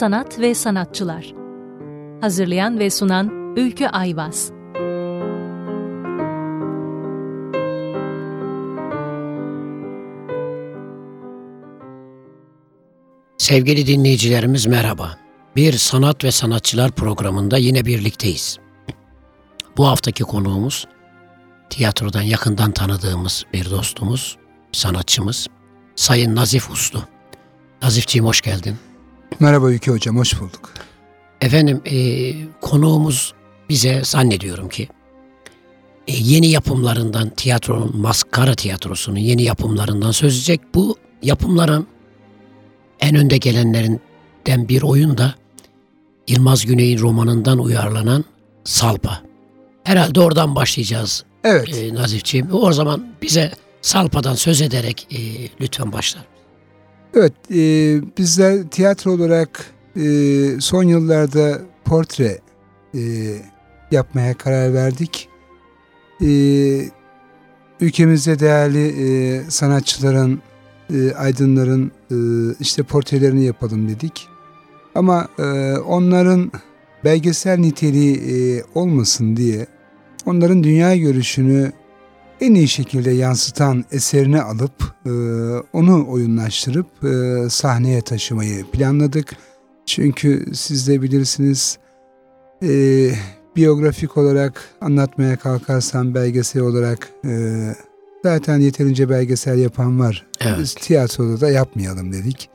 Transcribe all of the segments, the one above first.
Sanat ve Sanatçılar Hazırlayan ve sunan Ülkü Ayvaz Sevgili dinleyicilerimiz merhaba. Bir Sanat ve Sanatçılar programında yine birlikteyiz. Bu haftaki konuğumuz tiyatrodan yakından tanıdığımız bir dostumuz, sanatçımız Sayın Nazif Uslu. Nazifciğim hoş geldin. Merhaba Ülke Hocam, hoş bulduk. Efendim e, konuğumuz bize zannediyorum ki e, yeni yapımlarından tiyatronun, maskara tiyatrosunun yeni yapımlarından söz edecek. Bu yapımların en önde gelenlerinden bir oyun da Yılmaz Güney'in romanından uyarlanan Salpa. Herhalde oradan başlayacağız Evet. e, Nazifciğim. O zaman bize Salpa'dan söz ederek e, lütfen başlar. Evet, e, bizler tiyatro olarak e, son yıllarda portre e, yapmaya karar verdik. E, ülkemizde değerli e, sanatçıların, e, aydınların e, işte portrelerini yapalım dedik. Ama e, onların belgesel niteliği e, olmasın diye onların dünya görüşünü en iyi şekilde yansıtan eserini alıp e, onu oyunlaştırıp e, sahneye taşımayı planladık. Çünkü siz de bilirsiniz e, biyografik olarak anlatmaya kalkarsam belgesel olarak e, zaten yeterince belgesel yapan var. Evet. Biz tiyatroda da yapmayalım dedik.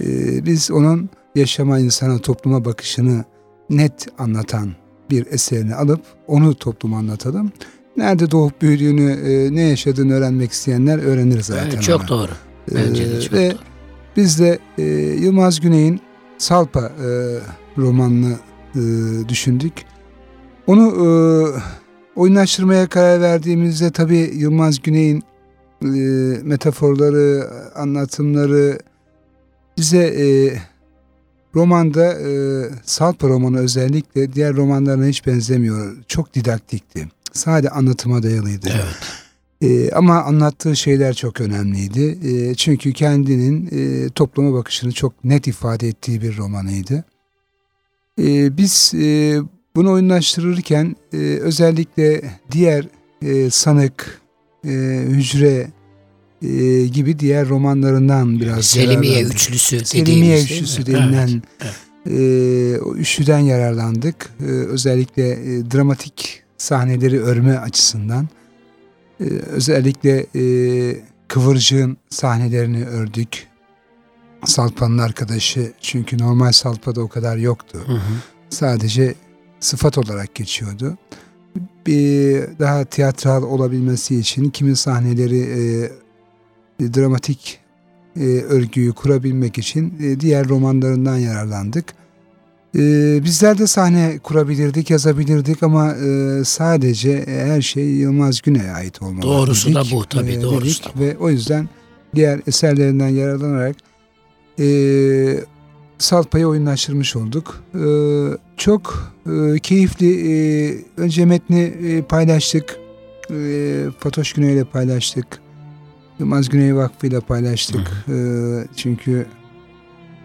E, biz onun yaşama insana topluma bakışını net anlatan bir eserini alıp onu topluma anlatalım. Nerede doğup büyüdüğünü, e, ne yaşadığını öğrenmek isteyenler öğrenir zaten. Evet, çok onu. doğru. Bence de çok ve doğru. biz de e, Yılmaz Güney'in Salpa e, romanını e, düşündük. Onu e, oyunlaştırmaya karar verdiğimizde tabii Yılmaz Güney'in e, metaforları, anlatımları bize e, romanda e, Salpa romanı özellikle diğer romanlarına hiç benzemiyor. Çok didaktikti. Sadece anlatıma dayalıydı. Evet. Ee, ama anlattığı şeyler çok önemliydi. Ee, çünkü kendinin e, topluma bakışını çok net ifade ettiği bir romanıydı. Ee, biz e, bunu oyunlaştırırken e, özellikle diğer e, sanık, e, hücre e, gibi diğer romanlarından biraz Selimiye üçlüsü Selimiye üçlüsü Evet. denilen e, o üçlüden yararlandık. E, özellikle e, dramatik sahneleri örme açısından. E, özellikle e, Kıvırcığın sahnelerini ördük. Salpa'nın arkadaşı çünkü normal Salpa'da o kadar yoktu. Hı hı. Sadece sıfat olarak geçiyordu. Bir daha tiyatral olabilmesi için kimi sahneleri e, dramatik e, örgüyü kurabilmek için e, diğer romanlarından yararlandık. E, bizler de sahne kurabilirdik, yazabilirdik ama e, sadece her şey Yılmaz Güney'e ait olmalı. Doğrusu da dedik. bu tabii, E, doğrusu da bu. Ve o yüzden diğer eserlerinden yararlanarak e, Salpa'yı oyunlaştırmış olduk. E, çok e, keyifli. E, önce metni e, paylaştık. E, Fatoş Güney ile paylaştık. Yılmaz Güney Vakfı ile paylaştık. E, çünkü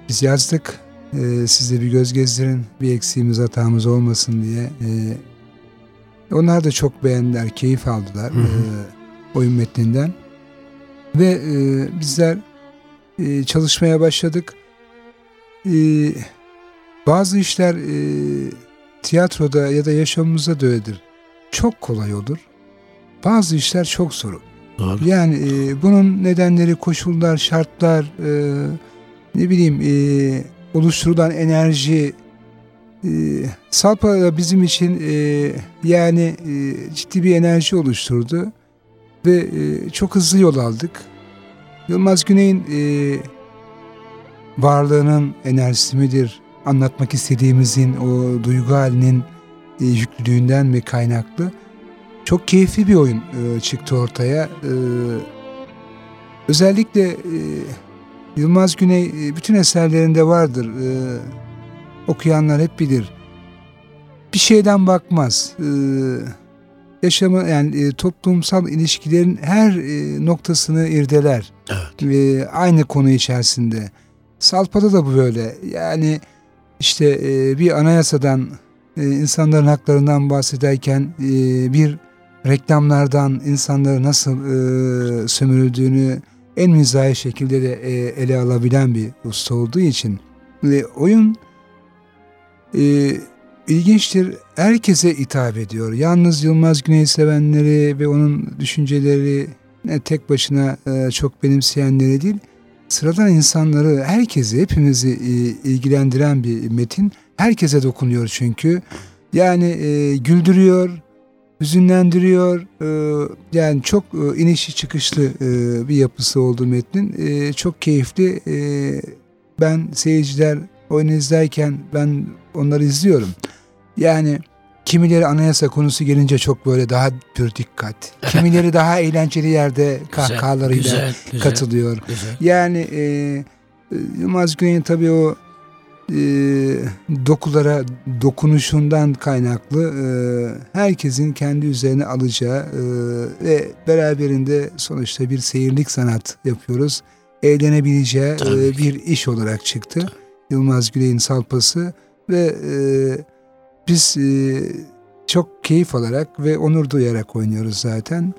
biz yazdık. E, siz de bir göz gezdirin. Bir eksiğimiz hatamız olmasın diye. E, onlar da çok beğendiler. Keyif aldılar. Hı hı. e, oyun metninden. Ve e, bizler e, çalışmaya başladık. E, bazı işler e, tiyatroda ya da yaşamımızda da öyledir. Çok kolay olur. Bazı işler çok zor olur. Doğru. Yani e, bunun nedenleri, koşullar, şartlar, e, ne bileyim e, oluşturulan enerji, e, Salpa da bizim için e, yani e, ciddi bir enerji oluşturdu ve e, çok hızlı yol aldık. Yılmaz Güney'in e, varlığının enerjisi midir? Anlatmak istediğimizin o duygu halinin e, yüklülüğünden mi kaynaklı? Çok keyifli bir oyun e, çıktı ortaya. E, özellikle e, Yılmaz Güney e, bütün eserlerinde vardır. E, okuyanlar hep bilir. Bir şeyden bakmaz. E, yaşamı yani e, toplumsal ilişkilerin her e, noktasını irdeler. Evet. E, aynı konu içerisinde. Salpa'da da bu böyle. Yani işte e, bir anayasadan, e, insanların haklarından bahsederken e, bir reklamlardan insanları nasıl e, sömürüldüğünü en mizahi şekilde de e, ele alabilen bir usta olduğu için ve oyun e, ilginçtir. Herkese hitap ediyor. Yalnız Yılmaz Güney sevenleri ve onun düşünceleri ne tek başına e, çok benimseyenleri değil, sıradan insanları, herkesi, hepimizi e, ilgilendiren bir metin. Herkese dokunuyor çünkü. Yani e, güldürüyor, hüzünlendiriyor. E, yani çok e, inişi çıkışlı e, bir yapısı olduğu metnin. E, çok keyifli. Ben seyirciler oyunu izlerken ben onları izliyorum. Yani kimileri anayasa konusu gelince çok böyle daha pür dikkat. Kimileri daha eğlenceli yerde kahkahalarıyla güzel, güzel, katılıyor. Güzel. Yani Yılmaz Güney'in tabii o e, dokulara dokunuşundan kaynaklı e, herkesin kendi üzerine alacağı e, ve beraberinde sonuçta bir seyirlik sanat yapıyoruz. Eğlenebileceği e, bir iş olarak çıktı. Tabii. Yılmaz Güney'in salpası ve e, biz e, çok keyif alarak ve onur duyarak oynuyoruz zaten.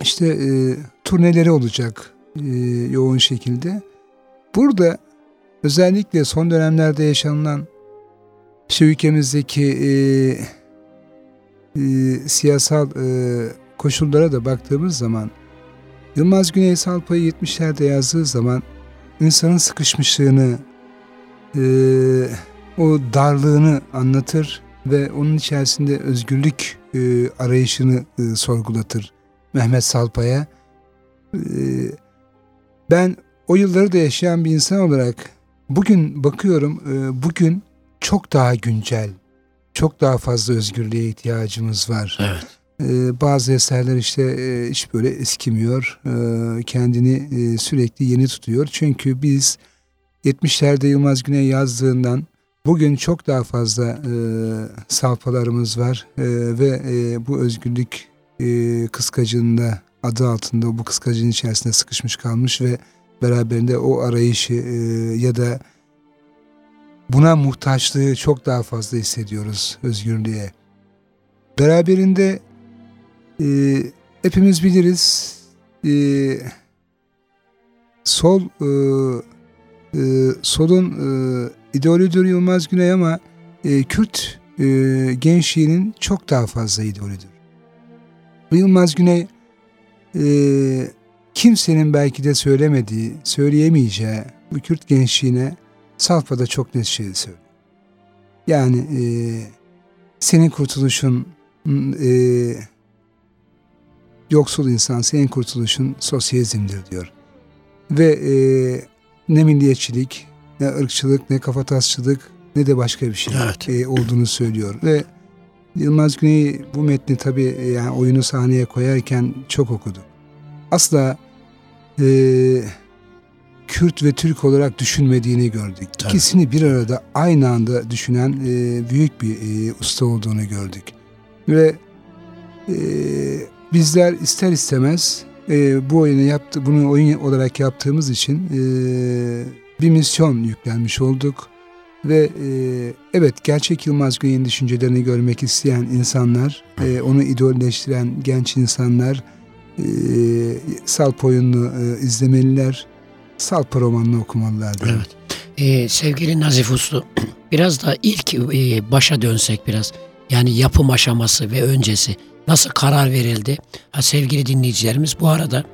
İşte e, turneleri olacak e, yoğun şekilde. Burada özellikle son dönemlerde yaşanılan şu ülkemizdeki e, e, siyasal e, koşullara da baktığımız zaman Yılmaz Güney Salpa'yı 70'lerde yazdığı zaman insanın sıkışmışlığını, e, o darlığını anlatır ve onun içerisinde özgürlük e, arayışını e, sorgulatır Mehmet Salpa'ya. E, ben o yılları da yaşayan bir insan olarak bugün bakıyorum, e, bugün çok daha güncel, çok daha fazla özgürlüğe ihtiyacımız var. Evet. Ee, bazı eserler işte e, hiç böyle eskimiyor. Kendini e, sürekli yeni tutuyor. Çünkü biz 70'lerde Yılmaz Güney yazdığından bugün çok daha fazla e, salpalarımız var e, ve e, bu özgürlük e, kıskacında adı altında bu kıskacın içerisinde sıkışmış kalmış ve beraberinde o arayışı e, ya da buna muhtaçlığı çok daha fazla hissediyoruz özgürlüğe. Beraberinde e, hepimiz biliriz e, sol solun e, idolüdür Yılmaz Güney ama e, Kürt gençliğinin çok daha fazla idolüdür. Yılmaz Güney e, kimsenin belki de söylemediği, söyleyemeyeceği bu Kürt gençliğine Salpa'da çok net şey söylüyor. Yani e, senin kurtuluşun e, yoksul insan, senin kurtuluşun sosyalizmdir diyor. Ve e, ne milliyetçilik, ne ırkçılık, ne kafatasçılık ne de başka bir şey evet. e, olduğunu söylüyor. Ve Yılmaz Güney bu metni tabii e, yani oyunu sahneye koyarken çok okudu. Asla e, Kürt ve Türk olarak düşünmediğini gördük. Tabii. İkisini bir arada aynı anda düşünen e, büyük bir e, usta olduğunu gördük. Ve e, bizler ister istemez e, bu oyunu yaptı, bunu oyun olarak yaptığımız için e, bir misyon yüklenmiş olduk. Ve e, evet gerçek Yılmaz Güney'in düşüncelerini görmek isteyen insanlar, e, onu idolleştiren genç insanlar e, Salp oyununu e, izlemeliler, Salp romanını okumalılar. Evet. Ee, sevgili Nazif Uslu, biraz da ilk e, başa dönsek biraz. Yani yapım aşaması ve öncesi nasıl karar verildi? Ha, sevgili dinleyicilerimiz bu arada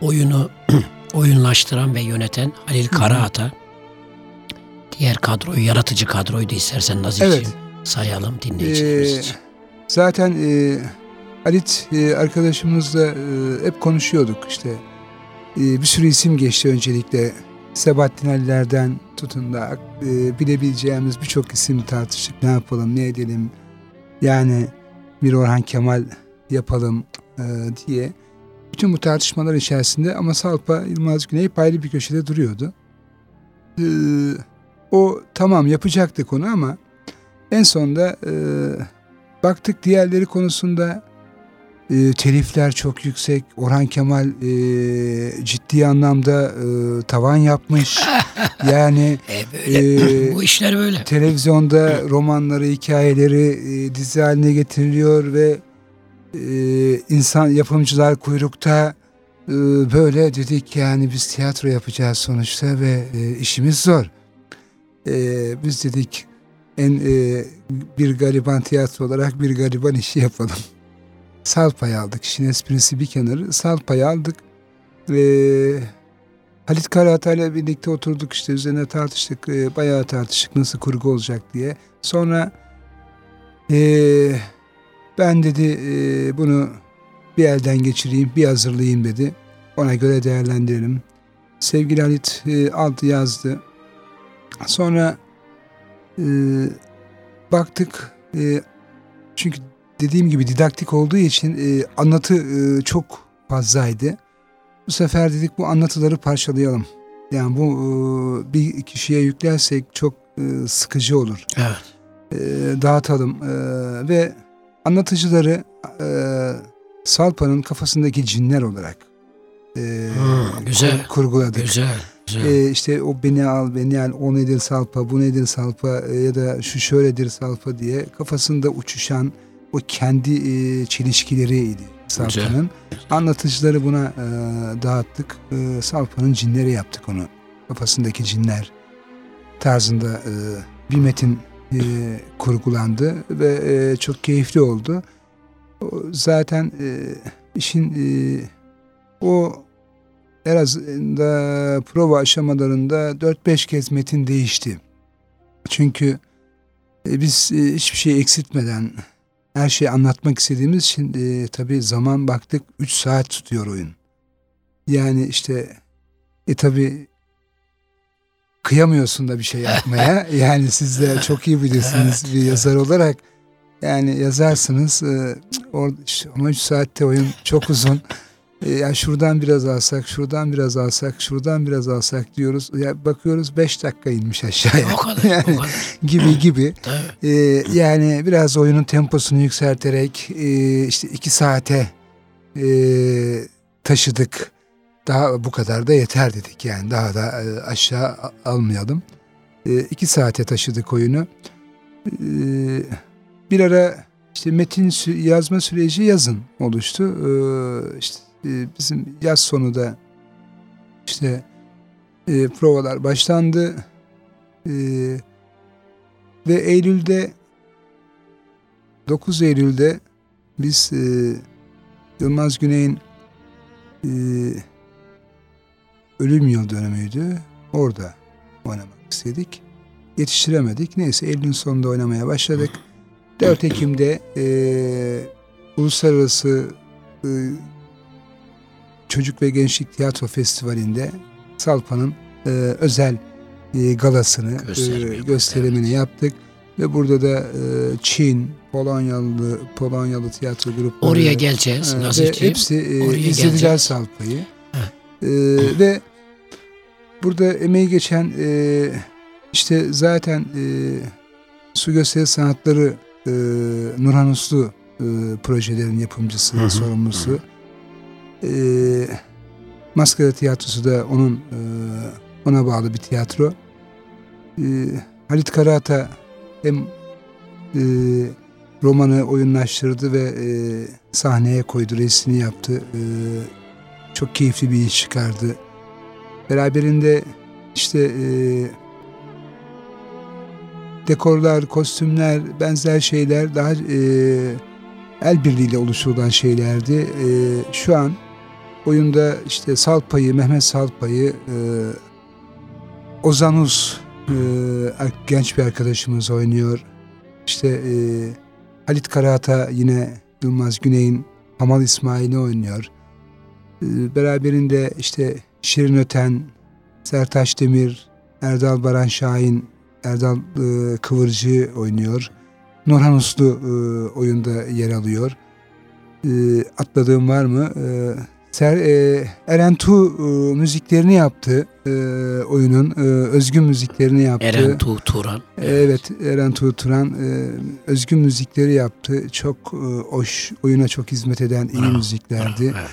oyunu oyunlaştıran ve yöneten Halil Karaata. Diğer kadroyu, yaratıcı kadroyu da istersen Nazif'ciğim evet. sayalım dinleyicilerimiz ee, Zaten e, Halit e, arkadaşımızla e, hep konuşuyorduk işte. E, bir sürü isim geçti öncelikle. Sebahattin Ali'lerden tutun da bilebileceğimiz birçok isim tartıştık. Ne yapalım, ne edelim. Yani bir Orhan Kemal yapalım diye. Bütün bu tartışmalar içerisinde ama Salpa Yılmaz Güney paylı bir köşede duruyordu. O tamam yapacaktı konu ama en sonunda e, baktık diğerleri konusunda E, telifler çok yüksek. Orhan Kemal e, ciddi anlamda e, tavan yapmış. yani E, böyle. e, Bu işler böyle. televizyonda romanları, hikayeleri e, dizi haline getiriliyor ve e, insan yapımcılar kuyrukta e, böyle dedik yani biz tiyatro yapacağız sonuçta ve e, işimiz zor. E, biz dedik en e, bir gariban tiyatro olarak bir gariban işi yapalım. Sal payı aldık. İşin esprisi bir kenarı. Sal payı aldık. Ve Halit Karahatay ile birlikte oturduk işte üzerine tartıştık. E, bayağı tartıştık nasıl kurgu olacak diye. Sonra e, ben dedi e, bunu bir elden geçireyim, bir hazırlayayım dedi. Ona göre değerlendirelim. Sevgili Halit e, aldı yazdı. Sonra e, baktık e, çünkü dediğim gibi didaktik olduğu için e, anlatı e, çok fazlaydı. Bu sefer dedik bu anlatıları parçalayalım. Yani bu e, bir kişiye yüklersek çok e, sıkıcı olur. Evet. E, dağıtalım E, ve anlatıcıları e, Salpa'nın kafasındaki cinler olarak e, Hmm, güzel. kur- kurguladık. Güzel. Güzel. E, işte o beni al, beni al, o nedir Salpa, bu nedir Salpa e, ya da şu şöyledir Salpa diye kafasında uçuşan o kendi e, çelişkileriydi Salpa'nın. Anlatıcıları buna e, dağıttık. E, Salpa'nın cinleri yaptık onu. Kafasındaki cinler tarzında e, bir metin e, kurgulandı ve e, çok keyifli oldu. O, zaten e, işin e, o en azından prova aşamalarında 4-5 kez metin değişti. Çünkü e, biz e, hiçbir şey eksiltmeden her şeyi anlatmak istediğimiz için e, tabii zaman baktık 3 saat tutuyor oyun. Yani işte e tabii kıyamıyorsun da bir şey yapmaya. yani siz de çok iyi bilirsiniz bir yazar olarak. Yani yazarsınız e, or, işte, ama 3 saatte oyun çok uzun. E, ya şuradan biraz alsak, şuradan biraz alsak, şuradan biraz alsak diyoruz. Ya bakıyoruz 5 dakika inmiş aşağıya. O kadar. yani o kadar. gibi gibi. Ee, yani biraz oyunun temposunu yükselterek e, işte iki saate e, taşıdık. Daha bu kadar da yeter dedik yani daha da e, aşağı almayalım. E, iki saate taşıdık oyunu. E, bir ara işte metin yazma süreci yazın oluştu. E, işte e, bizim yaz sonu da işte e, provalar başlandı. E, ve Eylül'de 9 Eylül'de biz e, Yılmaz Güney'in e, ölüm yıl dönümüydü. Orada oynamak istedik. Yetiştiremedik. Neyse Eylül'ün sonunda oynamaya başladık. 4 Ekim'de e, Uluslararası e, Çocuk ve Gençlik Tiyatro Festivali'nde Salpa'nın e, özel e, galasını, Gösterimi e, gösterimini yaptık. Ve burada da e, Çin, Polonyalı, Polonyalı tiyatro grupları Oraya geleceğiz. e, ve Nazifciğim. hepsi e, Oraya izlediler geleceğiz. Salpa'yı. E, ve burada emeği geçen e, işte zaten e, Su Gösteri Sanatları e, Nurhan Uslu e, projelerin yapımcısı, Hı hı, sorumlusu. E, Maskara Tiyatrosu da onun e, ona bağlı bir tiyatro. E, Halit Karata hem e, romanı oyunlaştırdı ve e, sahneye koydu, resmini yaptı. E, çok keyifli bir iş çıkardı. Beraberinde işte e, dekorlar, kostümler, benzer şeyler daha e, el birliğiyle oluşturulan şeylerdi. E, şu an oyunda işte Salpa'yı, Mehmet Salpa'yı, e, Ozan Uz e, genç bir arkadaşımız oynuyor. İşte e, Halit Karata yine Yılmaz Güney'in Hamal İsmail'i oynuyor. Beraberinde işte Şirin Öten, Sertaç Demir, Erdal Baran Şahin, Erdal Kıvırcı oynuyor. Nurhan Uslu oyunda yer alıyor. Atladığım var mı? Ser, e, Eren Tu e, müziklerini yaptı. E, oyunun e, özgün müziklerini yaptı. Eren Tuğ Turan. Evet, Eren Tuğ Turan e, özgün müzikleri yaptı. Çok e, hoş, oyuna çok hizmet eden iyi Bravo, müziklerdi. Bravo,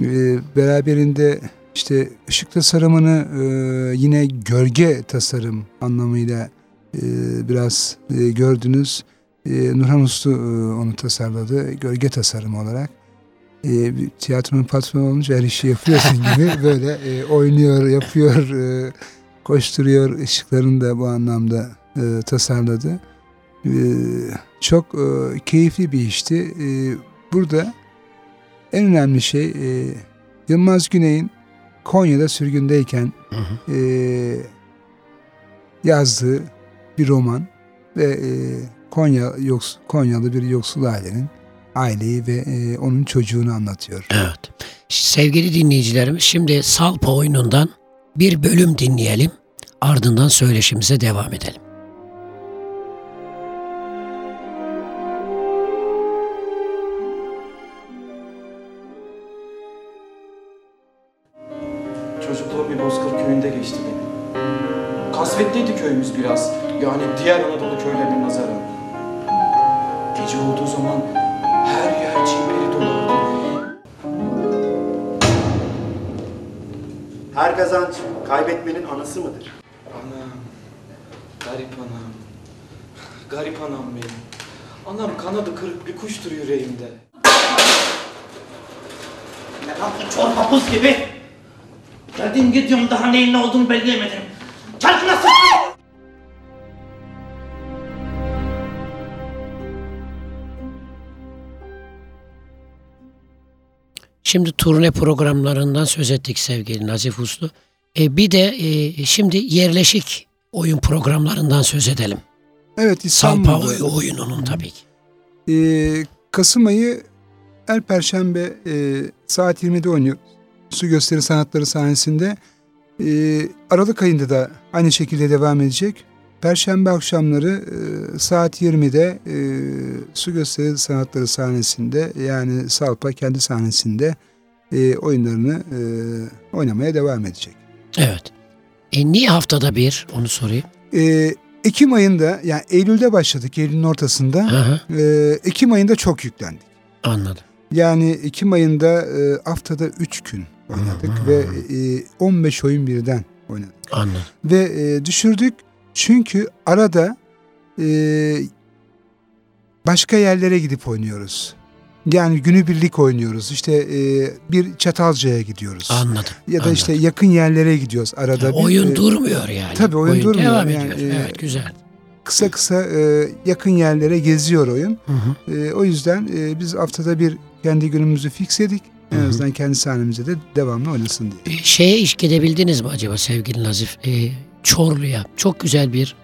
evet. E, beraberinde işte ışık tasarımını e, yine gölge tasarım anlamıyla e, biraz e, gördünüz. E, Nurhan Uslu e, onu tasarladı. Gölge tasarımı olarak. E, tiyatronun patronu olunca her işi yapıyorsun gibi böyle e, oynuyor, yapıyor, e, koşturuyor. Işıklarını da bu anlamda e, tasarladı. E, çok e, keyifli bir işti. E, burada en önemli şey e, Yılmaz Güney'in Konya'da sürgündeyken Hı hı. e, yazdığı bir roman ve e, Konya yoks, Konyalı bir yoksul ailenin aileyi ve e, onun çocuğunu anlatıyor. Evet. Sevgili dinleyicilerimiz şimdi Salpa oyunundan bir bölüm dinleyelim. Ardından söyleşimize devam edelim. Çocukluğum bir Bozkır köyünde geçti benim. Kasvetliydi köyümüz biraz. Yani diğer Anadolu köylerine nazaran. Gece olduğu zaman her çimperi dolardı. Her kazanç kaybetmenin anısı mıdır? Anam, garip anam. Garip anam benim. Anam kanadı kırık bir kuştur yüreğimde. Ne yaptın çorba buz gibi? Geldim gidiyorum daha neyin ne olduğunu belirleyemedim. Çarkına sık! Şimdi turne programlarından söz ettik sevgili Nazif Uslu. E, bir de e, şimdi yerleşik oyun programlarından söz edelim. Evet Salpa İstanbul'da oy- oyununun tabii ki. e, Kasım ayı her perşembe e, saat 20'de oynuyor. Su gösteri sanatları sahnesinde. E, Aralık ayında da aynı şekilde devam edecek. Perşembe akşamları e, saat 20'de e, Su Gösteri Sanatları sahnesinde yani Salpa kendi sahnesinde e, oyunlarını e, oynamaya devam edecek. Evet. E, niye haftada bir onu sorayım. E, Ekim ayında yani Eylül'de başladık Eylül'ün ortasında. Hı, E, Ekim ayında çok yüklendik. anladım. Yani Ekim ayında e, haftada 3 gün oynadık hı. ve e, 15 oyun birden oynadık. Anladım. Ve e, düşürdük çünkü arada e, başka yerlere gidip oynuyoruz. Yani günübirlik oynuyoruz. İşte e, bir Çatalca'ya gidiyoruz. Anladım. ya da anladım. işte yakın yerlere gidiyoruz arada. bir, oyun e, durmuyor yani. tabii oyun durmuyor. Devam Yani, ediyor. e, evet güzel. Kısa kısa e, yakın yerlere geziyor oyun. Hı hı. E, o yüzden e, biz haftada bir kendi günümüzü fixledik. En Hı hı. azından kendi sahnemizde de devamlı oynasın diye. E, şeye iş gidebildiniz mi acaba sevgili Nazif? E, Çorlu'ya. Çok güzel bir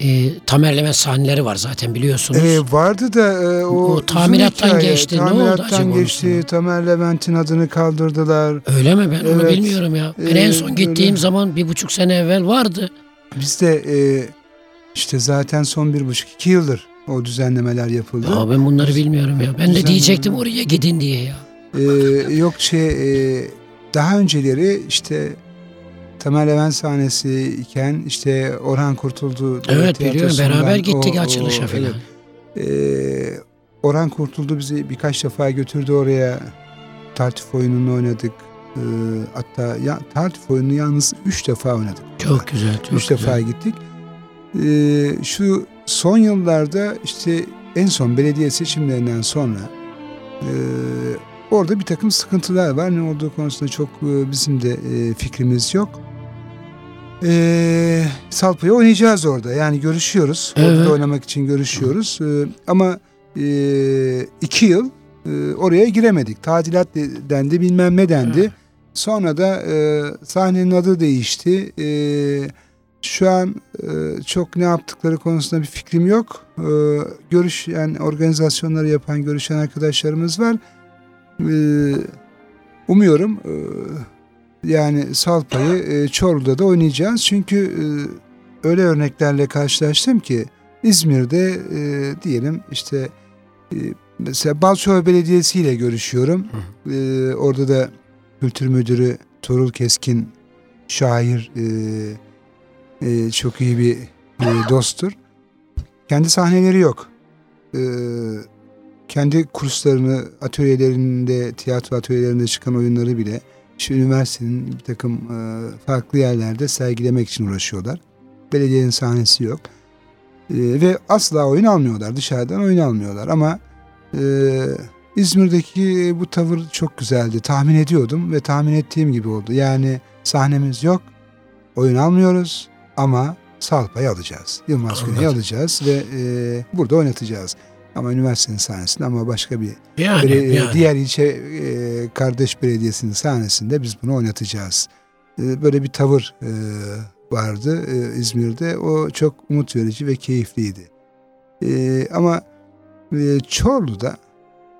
e, tamerleme sahneleri var zaten biliyorsunuz. E, vardı da e, o, O tamirattan hikaye. geçti. Ne oldu Tamirattan acaba geçti. Tamer Levent'in adını kaldırdılar. Öyle mi? Ben onu Evet. bilmiyorum ya. Ben Ee, en son gittiğim öyle. zaman bir buçuk sene evvel vardı. Biz de e, işte zaten son bir buçuk iki yıldır o düzenlemeler yapıldı. Ya ben bunları bilmiyorum ya. Ben de diyecektim oraya gidin diye ya. E, yok şey e, daha önceleri işte Tamer Levent sahnesi iken işte Orhan Kurtuldu. Evet biliyorum. Beraber gittik o- o- açılışa falan. evet. Ee, Orhan Kurtuldu bizi birkaç defa götürdü oraya. Tartif oyununu oynadık. Ee, hatta ya, tartif oyununu yalnız üç defa oynadık. Çok güzel. Çok üç güzel. defa gittik. Ee, şu son yıllarda işte en son belediye seçimlerinden sonra e, orada bir takım sıkıntılar var. Ne olduğu konusunda çok e, bizim de e, fikrimiz yok. Ee, Salpa'yı oynayacağız orada. Yani görüşüyoruz. Orada Evet. da oynamak için görüşüyoruz. Ee, ama e, iki yıl e, oraya giremedik. Tadilat de- dendi bilmem ne dendi. Evet. Sonra da e, sahnenin adı değişti. E, şu an e, çok ne yaptıkları konusunda bir fikrim yok. E, görüş yani organizasyonları yapan görüşen arkadaşlarımız var. E, umuyorum e, yani Salpa'yı e, Çorlu'da da oynayacağız. Çünkü e, öyle örneklerle karşılaştım ki İzmir'de e, diyelim işte e, mesela Balçova Belediyesi ile görüşüyorum. E, orada da Kültür Müdürü Torul Keskin şair, e, e, çok iyi bir e, dosttur. Kendi sahneleri yok. E, kendi kurslarını, atölyelerinde, tiyatro atölyelerinde çıkan oyunları bile şu üniversitenin bir takım e, farklı yerlerde sergilemek için uğraşıyorlar. Belediyenin sahnesi yok. E, ve asla oyun almıyorlar. Dışarıdan oyun almıyorlar. Ama e, İzmir'deki bu tavır çok güzeldi. Tahmin ediyordum ve tahmin ettiğim gibi oldu. Yani sahnemiz yok, oyun almıyoruz ama Salpa'yı alacağız. Yılmaz Güney'i alacağız ve e, burada oynatacağız. Ama üniversitenin sahnesinde ama başka bir Yani, bele- yani. diğer ilçe e, kardeş belediyesinin sahnesinde biz bunu oynatacağız. E, böyle bir tavır e, vardı e, İzmir'de. O çok umut verici ve keyifliydi. E, ama e, Çorlu'da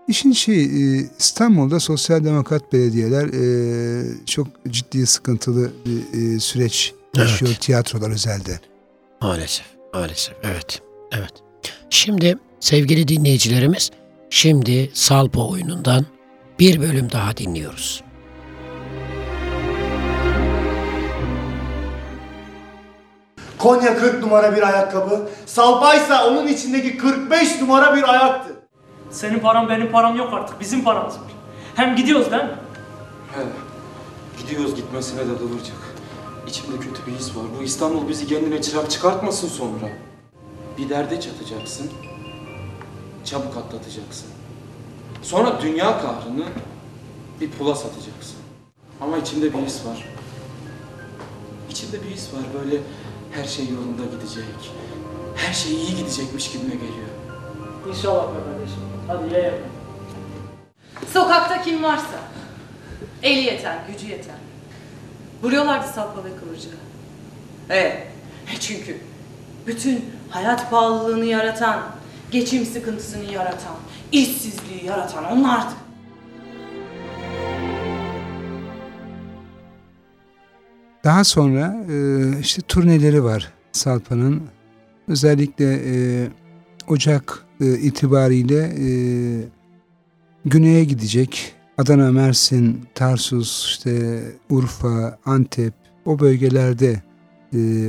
işin şey e, İstanbul'da sosyal demokrat belediyeler e, çok ciddi sıkıntılı bir e, süreç yaşıyor tiyatrolar özelde. Maalesef, maalesef. Evet, evet. Şimdi sevgili dinleyicilerimiz, şimdi Salpa oyunundan bir bölüm daha dinliyoruz. Konya 40 numara bir ayakkabı, Salpaysa onun içindeki 45 numara bir ayaktı. Senin param benim param yok artık. Bizim paramız var. Hem gidiyoruz değil mi? He. Gidiyoruz gitmesine de kıvırcık. İçimde kötü bir his var. Bu İstanbul bizi kendine çırak çıkartmasın sonra. Bir derde çatacaksın. Çabuk atlatacaksın. Sonra dünya kahrını bir pula satacaksın. Ama içimde bir his var. İçimde bir his var böyle her şey yolunda gidecek. Her şey iyi gidecekmiş gibime geliyor. İnşallah be kardeşim. Hadi ye ye. Sokakta kim varsa. Eli yeten, gücü yeten. Vuruyorlardı sapla ve kıvırcığı. Evet. Çünkü bütün hayat pahalılığını yaratan, geçim sıkıntısını yaratan, işsizliği yaratan onlardı. Daha sonra e, işte turneleri var Salpa'nın. Özellikle e, Ocak e, itibariyle güneye gidecek. Adana, Mersin, Tarsus, işte Urfa, Antep o bölgelerde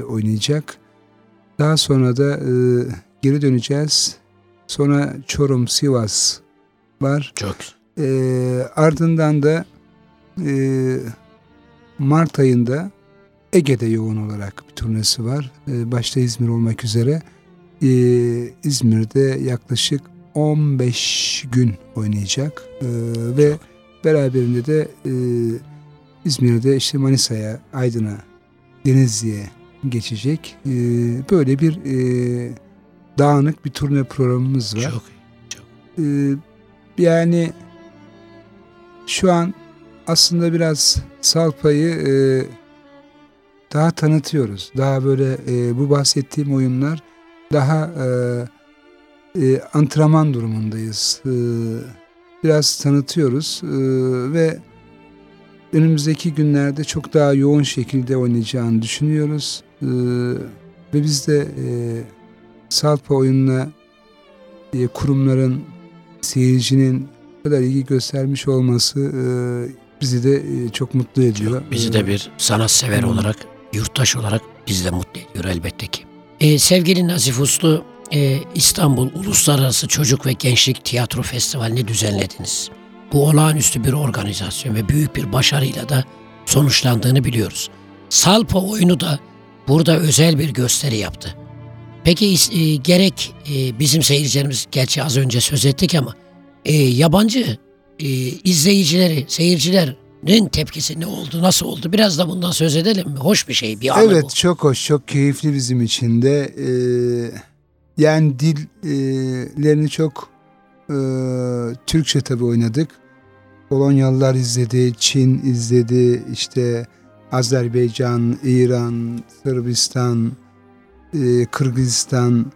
oynayacak. Daha sonra da geri döneceğiz. Sonra Çorum, Sivas var. Çok. E, ardından da e, Mart ayında Ege'de yoğun olarak bir turnesi var. E, başta İzmir olmak üzere. E, İzmir'de yaklaşık 15 gün oynayacak. E, ve beraberinde de e, İzmir'de işte Manisa'ya, Aydın'a, Denizli'ye geçecek. E, böyle bir e, dağınık bir turne programımız var. Çok Ee, yani şu an aslında biraz Salpa'yı e, daha tanıtıyoruz. Daha böyle e, bu bahsettiğim oyunlar daha e, e, antrenman durumundayız. E, biraz tanıtıyoruz e, ve önümüzdeki günlerde çok daha yoğun şekilde oynayacağını düşünüyoruz. E, ve biz de e, Salpa oyununa e, kurumların seyircinin bu kadar ilgi göstermiş olması e, bizi de e, çok mutlu ediyor. Bizi E, de bir sanatsever Hı. olarak, yurttaş olarak bizi de mutlu ediyor elbette ki. Ee, sevgili Nazif Uslu, e, İstanbul Uluslararası Çocuk ve Gençlik Tiyatro Festivali'ni düzenlediniz. Bu olağanüstü bir organizasyon ve büyük bir başarıyla da sonuçlandığını biliyoruz. Salpa oyunu da burada özel bir gösteri yaptı. Peki e, gerek e, bizim seyircilerimiz, gerçi az önce söz ettik ama e, yabancı e, izleyicileri, seyircilerin tepkisi ne oldu, nasıl oldu? Biraz da bundan söz edelim mi? Hoş bir şey, bir anı Evet bu. çok hoş, çok keyifli bizim için de. E, yani dillerini çok e, Türkçe tabii oynadık. Polonyalılar izledi, Çin izledi, işte Azerbaycan, İran, Sırbistan, e, Kırgızistan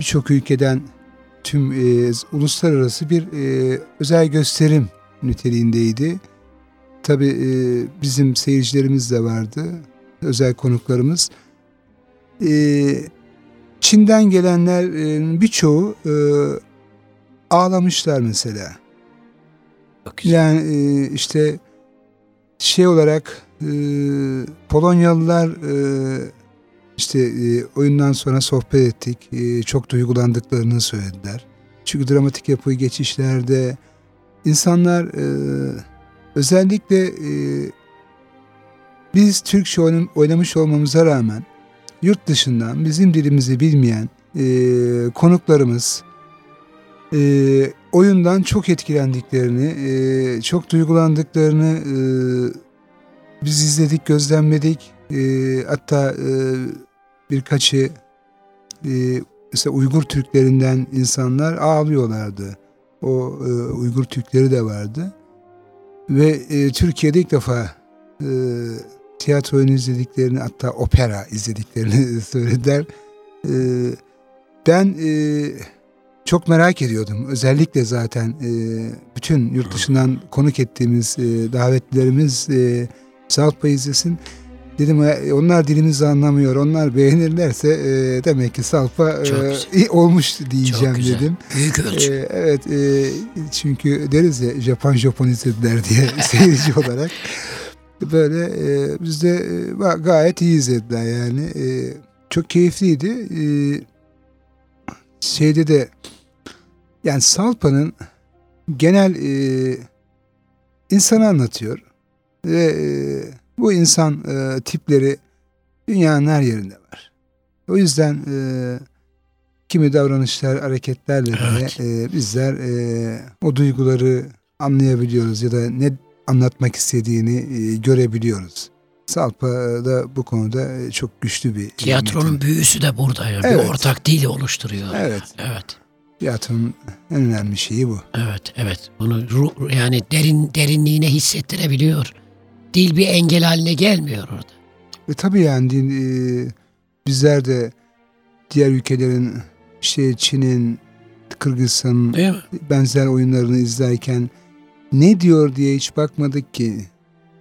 birçok ülkeden tüm e, uluslararası bir e, özel gösterim niteliğindeydi. Tabii e, bizim seyircilerimiz de vardı, özel konuklarımız. E, Çin'den gelenlerin birçoğu e, ağlamışlar mesela. Yani e, işte şey olarak e, Polonyalılar e, işte e, oyundan sonra sohbet ettik. E, çok duygulandıklarını söylediler. Çünkü dramatik yapı geçişlerde insanlar e, özellikle e, biz Türkçe oynamış olmamıza rağmen yurt dışından bizim dilimizi bilmeyen e, konuklarımız e, oyundan çok etkilendiklerini, e, çok duygulandıklarını e, biz izledik, gözlemledik. E, hatta e, birkaçı e, mesela Uygur Türklerinden insanlar ağlıyorlardı. O e, Uygur Türkleri de vardı. Ve e, Türkiye'de ilk defa e, tiyatro oyunu izlediklerini hatta opera izlediklerini söylediler. E, ben e, çok merak ediyordum. Özellikle zaten e, bütün yurt dışından konuk ettiğimiz e, davetlilerimiz e, South by izlesin. Dedim e, onlar dilimizi anlamıyor. Onlar beğenirlerse e, demek ki Salpa e, olmuş diyeceğim dedim. Büyük ölçü. E, evet e, çünkü deriz ya Japon Japon izlediler diye seyirci olarak. Böyle e, biz de e, gayet iyi izlediler yani. E, çok keyifliydi. E, şeyde de yani Salpa'nın genel e, insanı anlatıyor ve e, bu insan e, tipleri dünyanın her yerinde var. O yüzden e, kimi davranışlar, hareketlerle evet. de e, bizler e, o duyguları anlayabiliyoruz ya da ne anlatmak istediğini e, görebiliyoruz. Salpa da bu konuda çok güçlü bir Tiyatronun metin. büyüsü de burada. Yani. Evet. Bir ortak dili oluşturuyor. Evet. Evet. Tiyatronun en önemli şeyi bu. Evet, evet. Bunu yani derin derinliğine hissettirebiliyor. Dil bir engel haline gelmiyor orada. Ve tabii yani e, bizler de diğer ülkelerin işte Çin'in, Kırgızistan'ın benzer oyunlarını izlerken ne diyor diye hiç bakmadık ki.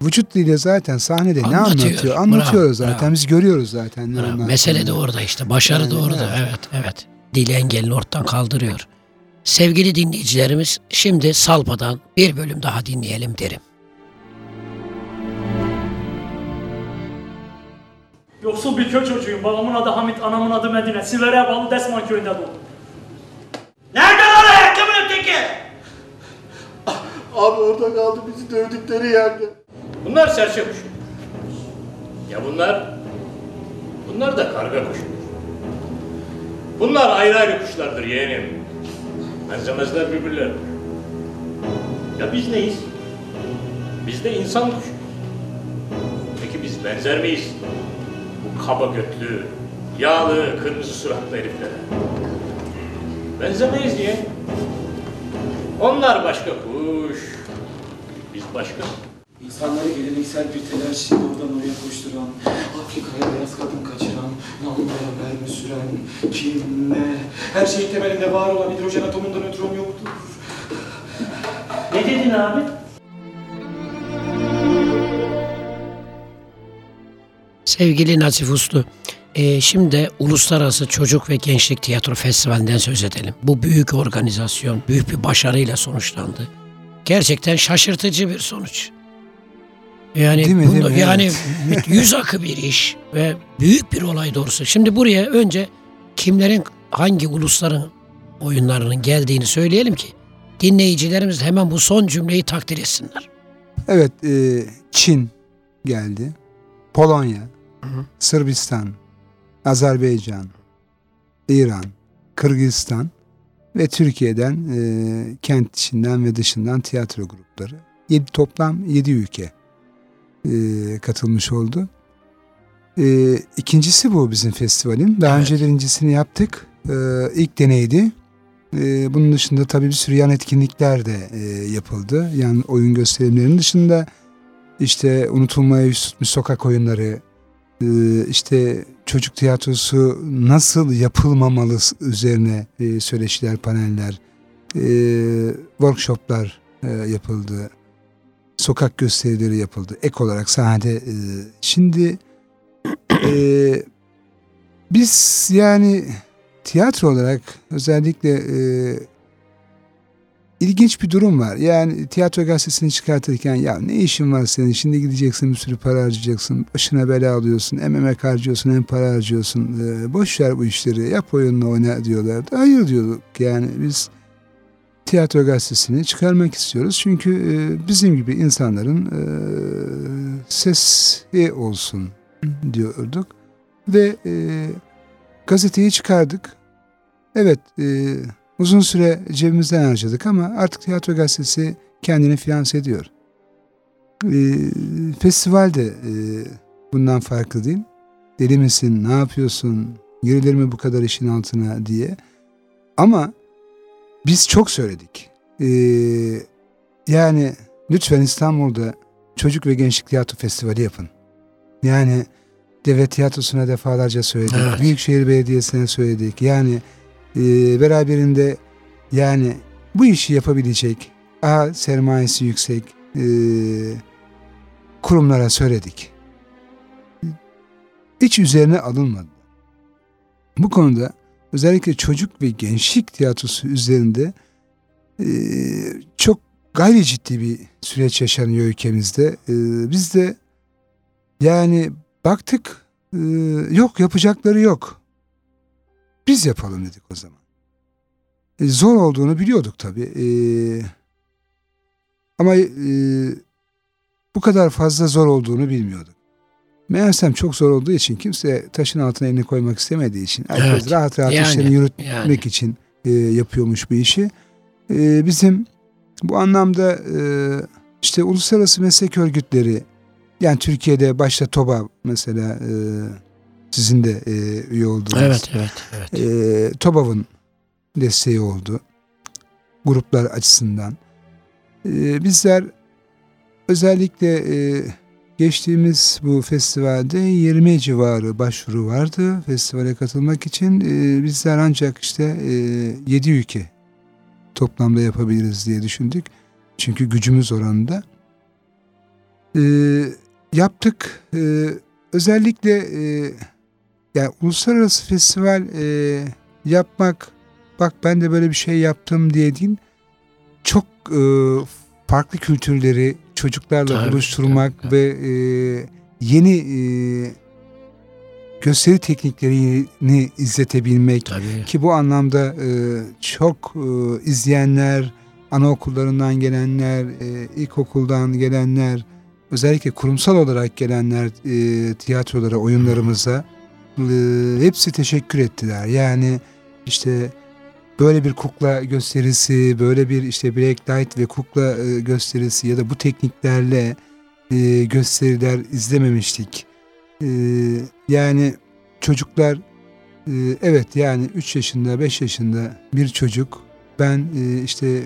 Vücut dili zaten sahnede anlatıyor. ne anlatıyor? Anlatıyor bravo, zaten. Bravo. Biz görüyoruz zaten ne bravo. Mesele de orada işte. Başarı yani, da orada. Evet. evet, evet. Dil engelini ortadan kaldırıyor. Sevgili dinleyicilerimiz şimdi Salpa'dan bir bölüm daha dinleyelim derim. Yoksul bir köy çocuğuyum. Babamın adı Hamit, anamın adı Medine. Sivere'ye bağlı Desman köyünde doğdum. Nerede lan ayakkabının öteki? Abi orada kaldı bizi dövdükleri yerde. Bunlar serçe kuşu. Ya bunlar? Bunlar da karga kuşu. Bunlar ayrı ayrı kuşlardır yeğenim. Benzemezler birbirlerine. Ya biz neyiz? Biz de insan kuşu. Peki biz benzer miyiz? Kaba götlü, yağlı, kırmızı suratlı heriflere. Benzemeyiz diye. Onlar başka kuş, biz başka. İnsanları geleneksel bir telaşla oradan oraya koşturan, Afrika'ya beyaz kadın kaçıran, namluya mermi süren, kim, ne, her şeyin temelinde var olan hidrojen atomundan nötron yoktur. Ne dedin abi? Sevgili Nazif Uslu, e, şimdi Uluslararası Çocuk ve Gençlik Tiyatro Festivali'nden söz edelim. Bu büyük organizasyon, büyük bir başarıyla sonuçlandı. Gerçekten şaşırtıcı bir sonuç. Yani değil mi, bunu, değil mi? yani yüz akı bir iş ve büyük bir olay doğrusu. Şimdi buraya önce kimlerin hangi ulusların oyunlarının geldiğini söyleyelim ki dinleyicilerimiz hemen bu son cümleyi takdir etsinler. Evet, e, Çin geldi, Polonya, hı. Sırbistan, Azerbaycan, İran, Kırgızistan ve Türkiye'den e, kent içinden ve dışından tiyatro grupları. Yedi, toplam yedi ülke e, katılmış oldu. E, ikincisi bu bizim festivalin. Daha evet. önce birincisini yaptık. E, ilk deneydi. E, bunun dışında tabii bir sürü yan etkinlikler de e, yapıldı. Yani oyun gösterimlerinin dışında işte unutulmaya yüz tutmuş sokak oyunları, işte çocuk tiyatrosu nasıl yapılmamalı üzerine e, söyleşiler, paneller, e, workshoplar e, yapıldı sokak gösterileri yapıldı. Ek olarak sahnede. Şimdi biz yani tiyatro olarak özellikle ilginç bir durum var. Yani tiyatro gazetesini çıkartırken ya ne işin var senin şimdi gideceksin bir sürü para harcayacaksın başına bela alıyorsun hem emek harcıyorsun hem para harcıyorsun ee, boş ver bu işleri yap oyununu oyna diyorlardı. Hayır diyorduk yani biz tiyatro gazetesini çıkarmak istiyoruz çünkü e, bizim gibi insanların e, sesi olsun diyorduk ve e, gazeteyi çıkardık. Evet e, Uzun süre cebimizden harcadık ama artık tiyatro gazetesi kendini finanse ediyor. E, festival de e, bundan farklı değil. Deli misin, ne yapıyorsun, girilir mi bu kadar işin altına diye. Ama biz çok söyledik. E, yani lütfen İstanbul'da çocuk ve gençlik tiyatro festivali yapın. Yani devlet tiyatrosuna defalarca söyledik. Evet. Büyükşehir Belediyesi'ne söyledik. Yani e, beraberinde yani bu işi yapabilecek A sermayesi yüksek e, kurumlara söyledik. Hiç üzerine alınmadı. Bu konuda özellikle çocuk ve gençlik tiyatrosu üzerinde e, çok gayri ciddi bir süreç yaşanıyor ülkemizde. E, biz de yani baktık e, yok yapacakları yok. Biz yapalım dedik o zaman. E, zor olduğunu biliyorduk tabii. E, ama e, bu kadar fazla zor olduğunu bilmiyorduk. Meğersem çok zor olduğu için kimse taşın altına elini koymak istemediği için herkes evet. rahat rahat yani, işlerini yürütmek yani. için e, yapıyormuş bir işi. E, bizim bu anlamda e, işte uluslararası meslek örgütleri yani Türkiye'de başta TOBA mesela e, sizin de e, üye olduğunuz. Evet, evet, evet. E, TOBAV'ın desteği oldu. Gruplar açısından. E, bizler özellikle e, geçtiğimiz bu festivalde 20 civarı başvuru vardı festivale katılmak için. E, bizler ancak işte e, 7 ülke toplamda yapabiliriz diye düşündük. Çünkü gücümüz oranında. E, yaptık. E, özellikle e, yani uluslararası festival e, yapmak, bak ben de böyle bir şey yaptım diye değil, çok e, farklı kültürleri çocuklarla tabii, buluşturmak tabii. ve e, yeni e, gösteri tekniklerini izletebilmek tabii. ki bu anlamda e, çok e, izleyenler, anaokullarından gelenler, e, ilkokuldan gelenler, özellikle kurumsal olarak gelenler e, tiyatrolara, oyunlarımıza e, hepsi teşekkür ettiler. Yani işte böyle bir kukla gösterisi, böyle bir işte Black Light ve kukla e, gösterisi ya da bu tekniklerle e, gösteriler izlememiştik. E, yani çocuklar e, evet yani 3 yaşında 5 yaşında bir çocuk ben işte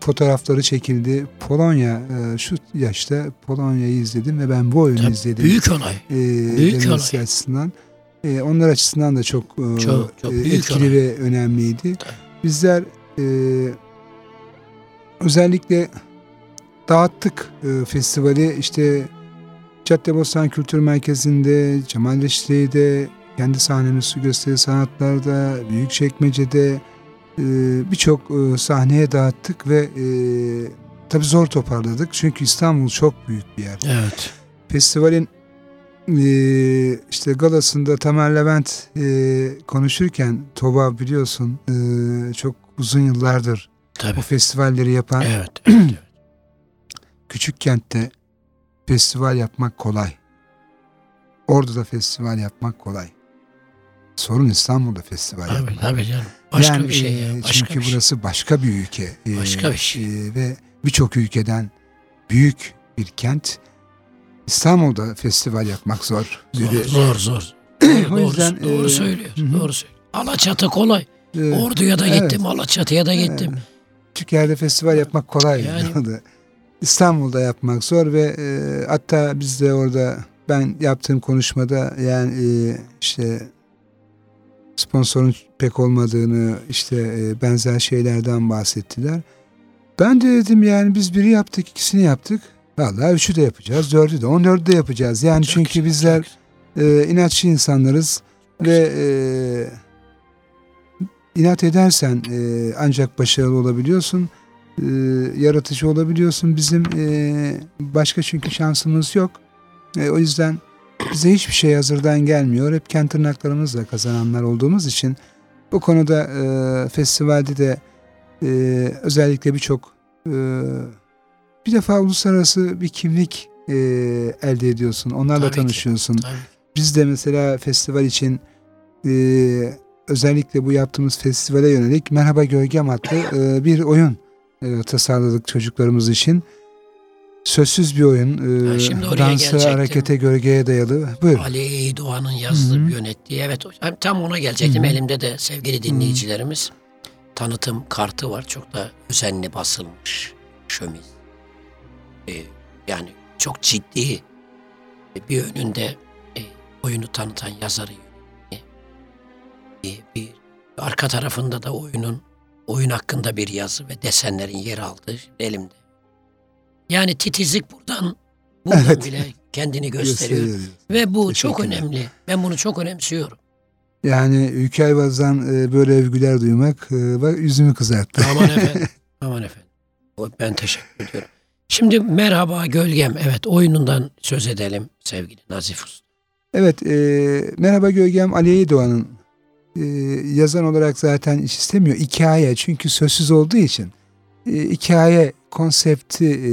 fotoğrafları çekildi. Polonya şu yaşta Polonya'yı izledim ve ben bu oyunu Tabii izledim. Büyük olay. E, büyük olay. açısından. E, onlar açısından da çok, e, çok, çok e, etkili olay. ve önemliydi. Bizler e, özellikle dağıttık e, festivali işte Caddebostan Kültür Merkezi'nde, Cemal Reşitli'de, kendi sahnemiz su gösteri sanatlarda, Büyükçekmece'de e, birçok e, sahneye dağıttık ve e, tabi zor toparladık. Çünkü İstanbul çok büyük bir yer. Evet. Festivalin ee, işte galasında Tamer Levent e, konuşurken Toba biliyorsun e, çok uzun yıllardır Tabii. bu festivalleri yapan. Evet, evet, Küçük kentte festival yapmak kolay. Orada da festival yapmak kolay. Sorun İstanbul'da festival tabii, yapmak. Tabii canım. Başka yani, bir şey ya. Başka çünkü bir şey. burası başka bir ülke. Başka bir şey. E, ve birçok ülkeden büyük bir kent İstanbul'da festival yapmak zor. Zor zor. zor. o yüzden doğru, doğru e, söylüyor. Hı. Doğru söylüyor. Alaçatı kolay. E, Ordu'ya da gittim, evet. Alaçatı'ya da gittim. E, Türkiye'de festival yapmak kolay. Yani. İstanbul'da yapmak zor ve e, hatta biz de orada ben yaptığım konuşmada yani e, işte sponsorun pek olmadığını işte e, benzer şeylerden bahsettiler. Ben de dedim yani biz biri yaptık ikisini yaptık. Vallahi üçü de yapacağız, dördü de, on dördü de yapacağız. Yani çok çünkü bizler e, inatçı insanlarız ve e, inat edersen e, ancak başarılı olabiliyorsun. e, yaratıcı olabiliyorsun. Bizim e, başka çünkü şansımız yok. E, o yüzden bize hiçbir şey hazırdan gelmiyor. Hep kendi tırnaklarımızla kazananlar olduğumuz için bu konuda e, festivalde de e, özellikle birçok e, bir defa uluslararası bir kimlik e, elde ediyorsun. Onlarla Tabii ki. tanışıyorsun. Tabii. Biz de mesela festival için e, özellikle bu yaptığımız festivale yönelik Merhaba Gölgem adlı e, bir oyun e, tasarladık çocuklarımız için. Sözsüz bir oyun. E, Ha, dansı, gelecektim. harekete, gölgeye dayalı. Buyur. Ali Doğan'ın yazdığı, Hı hı. yönettiği. Evet tam ona gelecektim. Hı hı. Elimde de sevgili dinleyicilerimiz tanıtım kartı var. Çok da özenli basılmış. Şömiz. Ee, yani çok ciddi bir önünde e, oyunu tanıtan yazarı yönettiği, bir, bir arka tarafında da oyunun oyun hakkında bir yazı ve desenlerin yer aldığı elimde. Yani titizlik buradan buradan Evet. bile kendini gösteriyor. Gösteriyor. Ve bu çok önemli. Ben bunu çok önemsiyorum. Yani Ülke Ayvaz'dan e, böyle övgüler duymak e, bak yüzümü kızarttı. Aman efendim. Aman efendim. Ben teşekkür ediyorum. Şimdi merhaba gölgem. Evet oyunundan söz edelim sevgili Nazif Usta. Evet, e, Merhaba Gölgem Ali Doğan'ın e, yazan olarak zaten hiç istemiyor. Hikaye çünkü sözsüz olduğu için e, hikaye konsepti e,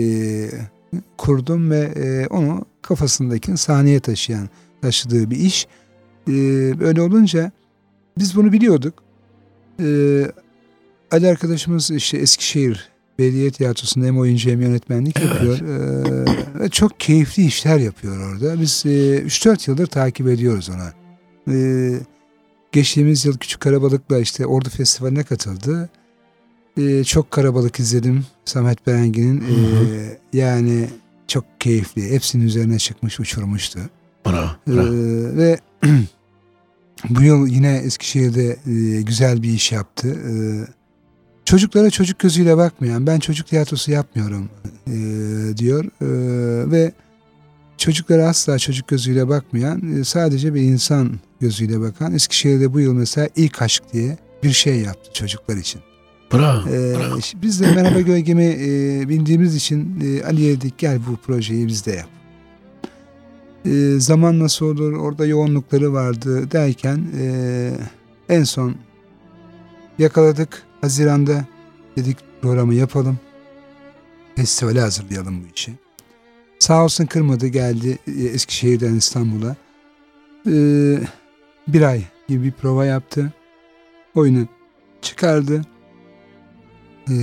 kurdum ve e, onu kafasındakini sahneye taşıyan, taşıdığı bir iş. E, böyle olunca biz bunu biliyorduk. E, Ali arkadaşımız işte Eskişehir Belediye Tiyatrosu'nda hem oyuncu hem yönetmenlik yapıyor. E, ve çok keyifli işler yapıyor orada. Biz e, 3-4 yıldır takip ediyoruz ona. E, geçtiğimiz yıl Küçük Karabalık'la işte Ordu Festivali'ne katıldı. E, çok karabalık izledim Samet Berengi'nin. E, yani çok keyifli. Hepsinin üzerine çıkmış, uçurmuştu. Bravo. Ee, ve bu yıl yine Eskişehir'de e, güzel bir iş yaptı. Ee, çocuklara çocuk gözüyle bakmayan, ben çocuk tiyatrosu yapmıyorum e, diyor. Ee, ve çocuklara asla çocuk gözüyle bakmayan, e, sadece bir insan gözüyle bakan, Eskişehir'de bu yıl mesela ilk aşk diye bir şey yaptı çocuklar için. Bravo. Ee, bravo. biz de Merhaba Gölgemi e, bildiğimiz için e, Ali'ye dedik gel bu projeyi biz de yap. Ee, zaman nasıl olur orada yoğunlukları vardı derken e, en son yakaladık. Haziranda dedik programı yapalım. Festivale hazırlayalım bu işi. Sağ olsun kırmadı geldi e, Eskişehir'den İstanbul'a. Ee, bir ay gibi bir prova yaptı. Oyunu çıkardı. Ee,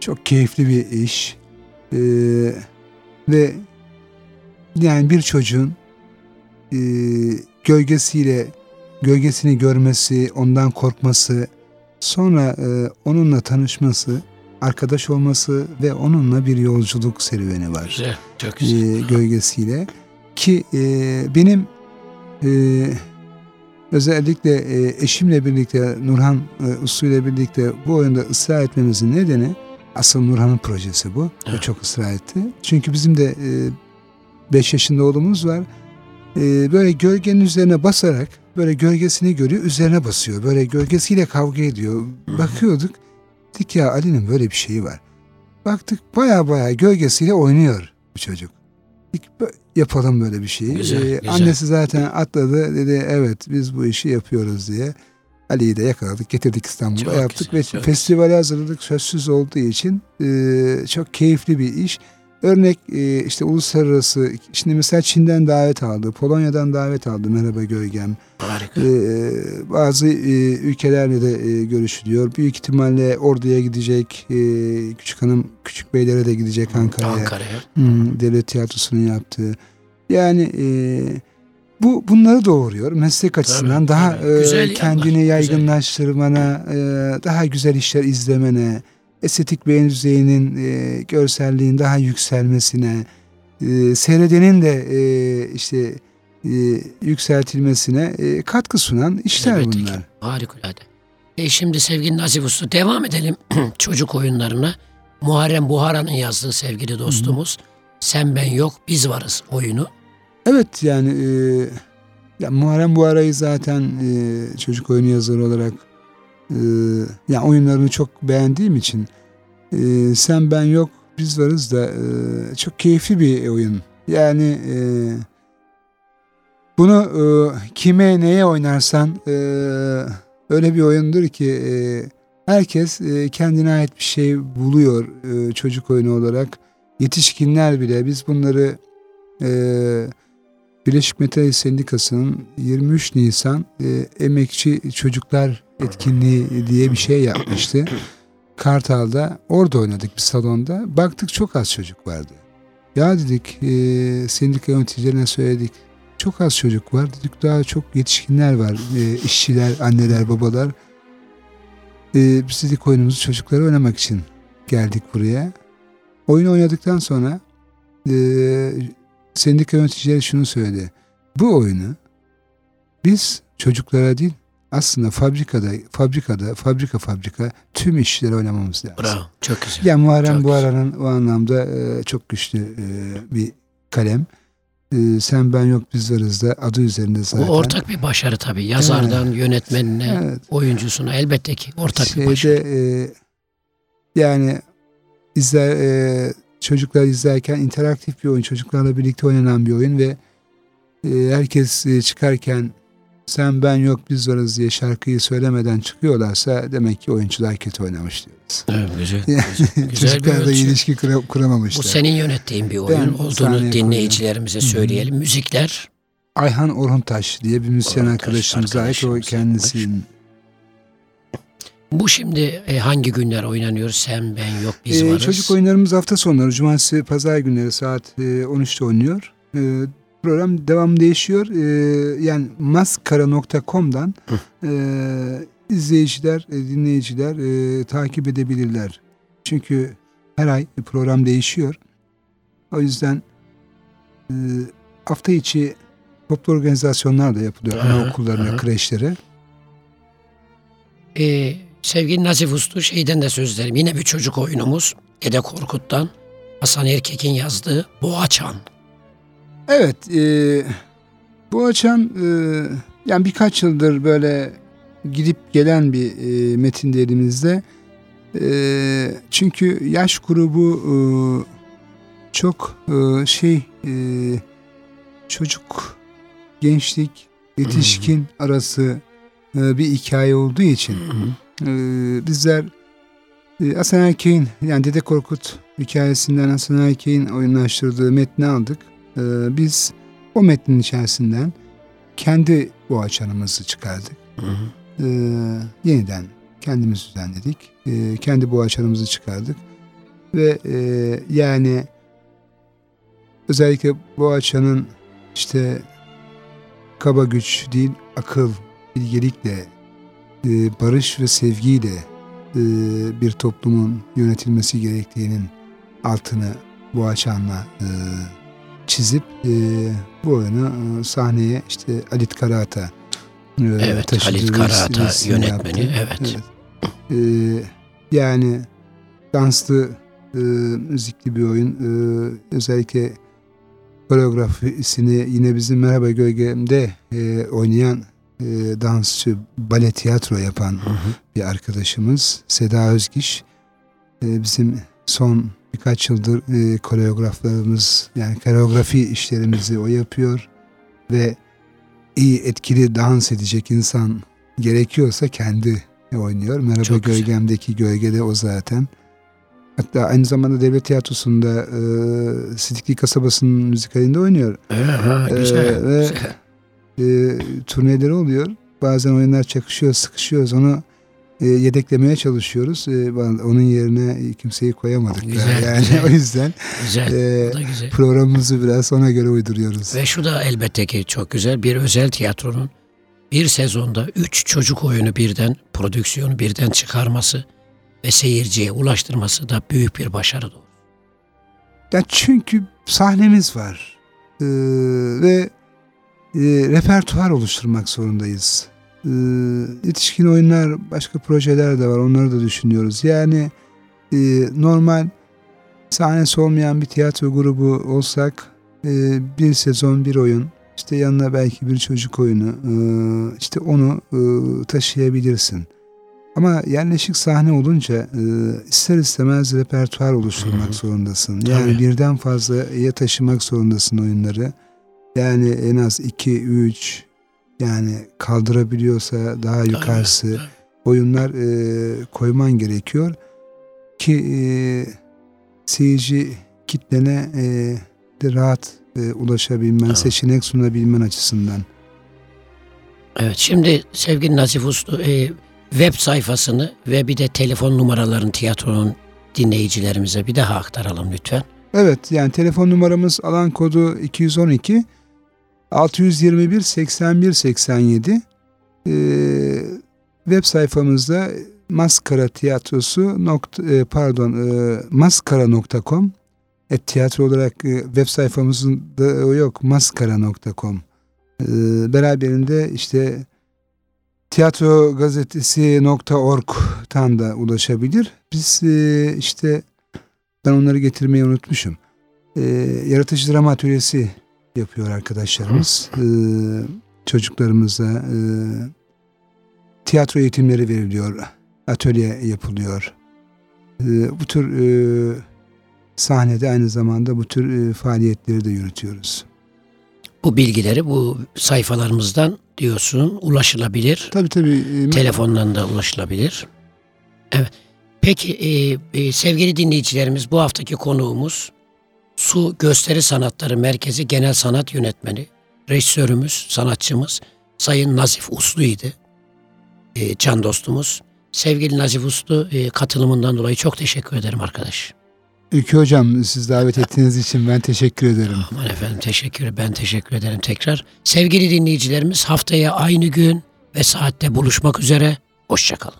çok keyifli bir iş. Ee, ve yani bir çocuğun e, gölgesiyle gölgesini görmesi, ondan korkması, sonra e, onunla tanışması, arkadaş olması ve onunla bir yolculuk serüveni var Güzel. Çok e, güzel. gölgesiyle ki e, benim e, özellikle e, eşimle birlikte Nurhan e, Uslu ile birlikte bu oyunda ısrar etmemizin nedeni asıl Nurhan'ın projesi bu. Evet. çok ısrar etti. Çünkü bizim de 5 yaşında oğlumuz var. E, böyle gölgenin üzerine basarak böyle gölgesini görüyor üzerine basıyor. Böyle gölgesiyle kavga ediyor. Bakıyorduk. Dedik ya Ali'nin böyle bir şeyi var. Baktık baya baya gölgesiyle oynuyor bu çocuk. Dedik, "Bö- yapalım böyle bir şeyi. Güzel, Ee, güzel. Annesi zaten atladı dedi evet biz bu işi yapıyoruz diye. Ali'yi de yakaladık getirdik İstanbul'a yaptık güzel, ve festivale hazırladık sözsüz olduğu için e, çok keyifli bir iş. Örnek e, işte uluslararası şimdi mesela Çin'den davet aldı, Polonya'dan davet aldı Merhaba Gölgem. Harika. Ee, bazı e, ülkelerle de e, görüşülüyor. Büyük ihtimalle Ordu'ya gidecek, e, Küçük Hanım Küçük Beylere de gidecek Ankara'ya. Ankara'ya. Hmm, devlet tiyatrosunun yaptığı. Yani e, bu bunları doğuruyor. Meslek açısından daha tabii. e, Güzel yanlar, kendini güzel. yaygınlaştırmana, e, daha güzel işler izlemene, estetik beğeni düzeyinin, e, görselliğin daha yükselmesine, e, seyredenin de e, işte e, yükseltilmesine e, katkı sunan işler Elbette ki. bunlar. Harikulade. E şimdi sevgili Nazif Usta devam edelim çocuk oyunlarına. Muharrem Buhara'nın yazdığı sevgili dostumuz Sen Ben Yok Biz Varız oyunu. Evet yani e, ya Muharrem bu arayı zaten e, çocuk oyunu yazarı olarak e, ya oyunlarını çok beğendiğim için e, Sen Ben Yok Biz Varız da e, çok keyifli bir oyun. Yani e, bunu e, kime neye oynarsan e, öyle bir oyundur ki e, herkes e, kendine ait bir şey buluyor e, çocuk oyunu olarak. Yetişkinler bile biz bunları e, Birleşik Metal Sendikası'nın 23 Nisan e, Emekçi Çocuklar Etkinliği diye bir şey yapmıştı. Kartal'da orada oynadık bir salonda. Baktık çok az çocuk vardı. Ya dedik e, sendika yöneticilerine söyledik. Çok az çocuk var. Dedik daha çok yetişkinler var. E, işçiler, anneler, babalar. E, biz dedik oyunumuzu çocuklara oynamak için geldik buraya. Oyunu oynadıktan sonra e, sendika yöneticileri şunu söyledi. Bu oyunu biz çocuklara değil aslında fabrikada, fabrikada, fabrika fabrika tüm işçilere oynamamız lazım. Bravo, çok güzel. Yani Muharrem Çok Buhara'nın o anlamda e, çok güçlü e, bir kalem. E, Sen Ben Yok Biz Varız da adı üzerinde zaten. Bu ortak bir başarı tabii. Yazardan yönetmenine, Evet. oyuncusuna elbette ki ortak bir Şeyde, başarı. e, yani izler, e, çocuklar izlerken interaktif bir oyun. Çocuklarla birlikte oynanan bir oyun ve e, herkes e, çıkarken sen ben yok biz varız diye şarkıyı söylemeden çıkıyorlarsa demek ki oyuncular kötü oynamış diyoruz. Evet, güzel. Güzel. güzel bir ilişki kura- kuramamışlar. Bu senin yönettiğin bir oyun Ben olduğunu dinleyicilerimize hı. söyleyelim. Müzikler Ayhan Orhuntaş diye bir müzisyen Orhuntaş arkadaşımıza ait o kendisinin. bu şimdi e, hangi günler oynanıyor? Sen, ben, yok, biz Ee, varız. çocuk oyunlarımız hafta sonları, cumartesi, pazar günleri saat e, 13'te oynuyor. E, program devam değişiyor. E, yani maskara.com'dan e, izleyiciler, e, dinleyiciler e, takip edebilirler. Çünkü her ay program değişiyor. O yüzden e, hafta içi toplu organizasyonlar da yapılıyor. Aha, Anaokullarına, aha. kreşlere. Ee, sevgili Nazif Ustu şeyden de söz ederim. Yine bir çocuk oyunumuz. Dede Korkut'tan Hasan Erkek'in yazdığı Boğaçan. Evet, e, bu açan e, yani birkaç yıldır böyle gidip gelen bir e, metin de elimizde. E, çünkü yaş grubu e, çok e, şey e, çocuk, gençlik, yetişkin arası e, bir hikaye olduğu için e, bizler e, Hasan Erkek'in yani Dede Korkut hikayesinden Hasan Erkek'in oyunlaştırdığı metni aldık. Ee, biz o metnin içerisinden kendi boğaçanımızı çıkardık. Ee, yeniden kendimiz düzenledik. Ee, kendi boğaçanımızı çıkardık. Ve e, yani özellikle boğaçanın işte kaba güç değil akıl, bilgelikle, e, barış ve sevgiyle e, bir toplumun yönetilmesi gerektiğinin altını boğaçanla e, çizip e, bu oyunu e, sahneye işte Halit Karaata e, Evet, taşıdı, Halit res- resim yönetmeni, yaptı. evet. E, yani danslı e, müzikli bir oyun. E, özellikle koreografisini yine bizim Merhaba Gölge'mde e, oynayan e, dansçı, bale tiyatro yapan bir arkadaşımız Seda Özgiş. E, bizim son birkaç yıldır e, koreograflarımız yani koreografi işlerimizi o yapıyor ve iyi etkili dans edecek insan gerekiyorsa kendi oynuyor. Merhaba Çok güzel. Gölgem'deki gölge de o zaten. Hatta aynı zamanda devlet tiyatrosunda e, Sidikli Kasabası'nın müzikalinde oynuyor. Aha, Ee, güzel. ve güzel. e, turneleri oluyor. Bazen oyunlar çakışıyor, sıkışıyoruz. Onu e, yedeklemeye çalışıyoruz. E, onun yerine kimseyi koyamadık. Güzel, yani güzel. o yüzden Güzel. e, güzel. programımızı biraz ona göre uyduruyoruz. Ve şu da elbette ki çok güzel. Bir özel tiyatronun bir sezonda üç çocuk oyunu birden, prodüksiyonu birden çıkarması ve seyirciye ulaştırması da büyük bir başarı doğru. Ya çünkü sahnemiz var Ee, ve e, repertuar oluşturmak zorundayız. Ee, yetişkin oyunlar, başka projeler de var. Onları da düşünüyoruz. Yani e, normal sahnesi olmayan bir tiyatro grubu olsak e, bir sezon bir oyun, işte yanına belki bir çocuk oyunu, e, işte onu e, taşıyabilirsin. Ama yerleşik sahne olunca e, ister istemez repertuar oluşturmak zorundasın. Yani Tabii. birden fazlaya taşımak zorundasın oyunları. Yani en az 2 3 yani kaldırabiliyorsa daha yukarısı tabii. oyunlar e, koyman gerekiyor ki e, seyirci kitlene e, de rahat e, ulaşabilmen, Evet. seçenek sunabilmen açısından. Evet şimdi sevgili Nazif Uslu e, web sayfasını ve bir de telefon numaralarını tiyatronun dinleyicilerimize bir daha aktaralım lütfen. Evet yani telefon numaramız alan kodu 212 621 81 87 Ee, web sayfamızda maskara tiyatrosu nokta, e, pardon e, maskara.com et tiyatro olarak e, web sayfamızda yok maskara.com Ee, beraberinde işte tiyatro gazetesi.org'tan da ulaşabilir. Biz e, işte ben onları getirmeyi unutmuşum. Ee, yaratıcı drama atölyesi yapıyor arkadaşlarımız. Ee, çocuklarımıza e, tiyatro eğitimleri veriliyor. Atölye yapılıyor. Ee, bu tür e, sahnede aynı zamanda bu tür e, faaliyetleri de yürütüyoruz. Bu bilgileri bu sayfalarımızdan diyorsun ulaşılabilir. Tabii tabii. e, Telefondan da ulaşılabilir. Evet. Peki e, e, sevgili dinleyicilerimiz bu haftaki konuğumuz Su Gösteri Sanatları Merkezi Genel Sanat Yönetmeni, rejisörümüz, sanatçımız Sayın Nazif Uslu'ydu. E, can dostumuz. Sevgili Nazif Uslu e, katılımından dolayı çok teşekkür ederim arkadaş. Ülke Hocam siz davet ettiğiniz için ben teşekkür ederim. Aman efendim teşekkür ben teşekkür ederim tekrar. Sevgili dinleyicilerimiz haftaya aynı gün ve saatte buluşmak üzere. Hoşçakalın.